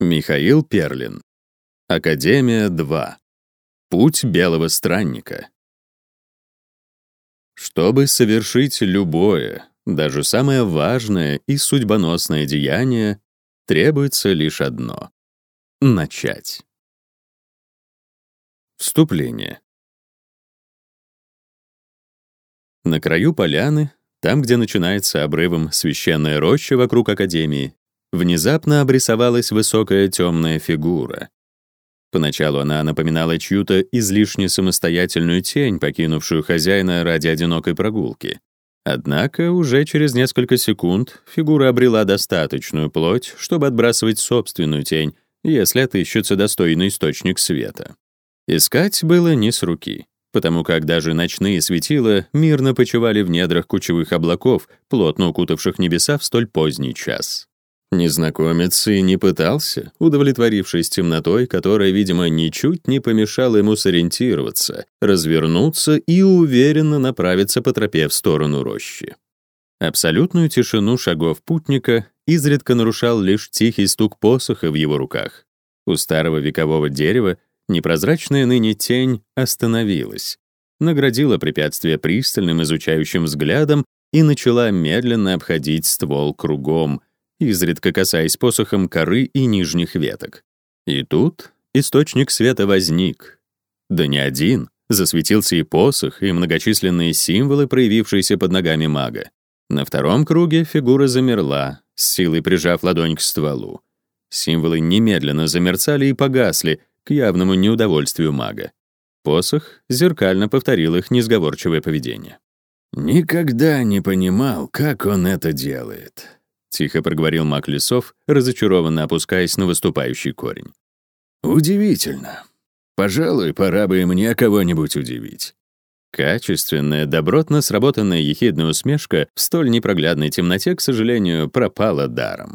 Михаил Перлин. Академия 2. Путь белого странника. Чтобы совершить любое, даже самое важное и судьбоносное деяние, требуется лишь одно — начать. Вступление. На краю поляны, там, где начинается обрывом священная роща вокруг Академии, внезапно обрисовалась высокая темная фигура. Поначалу она напоминала чью-то излишне самостоятельную тень, покинувшую хозяина ради одинокой прогулки. Однако уже через несколько секунд фигура обрела достаточную плоть, чтобы отбрасывать собственную тень, если отыщется достойный источник света. Искать было не с руки, потому как даже ночные светила мирно почивали в недрах кучевых облаков, плотно укутавших небеса в столь поздний час. Незнакомец и не пытался, удовлетворившись темнотой, которая, видимо, ничуть не помешала ему сориентироваться, развернуться и уверенно направиться по тропе в сторону рощи. Абсолютную тишину шагов путника изредка нарушал лишь тихий стук посоха в его руках. У старого векового дерева непрозрачная ныне тень остановилась, наградила препятствие пристальным изучающим взглядом и начала медленно обходить ствол кругом, изредка касаясь посохом коры и нижних веток. И тут источник света возник. Да не один, засветился и посох, и многочисленные символы, проявившиеся под ногами мага. На втором круге фигура замерла, с силой прижав ладонь к стволу. Символы немедленно замерцали и погасли, к явному неудовольствию мага. Посох зеркально повторил их несговорчивое поведение. «Никогда не понимал, как он это делает», тихо проговорил маг разочарованно опускаясь на выступающий корень. Удивительно. Пожалуй, пора бы мне кого-нибудь удивить. Качественная, добротно сработанная ехидная усмешка в столь непроглядной темноте, к сожалению, пропала даром.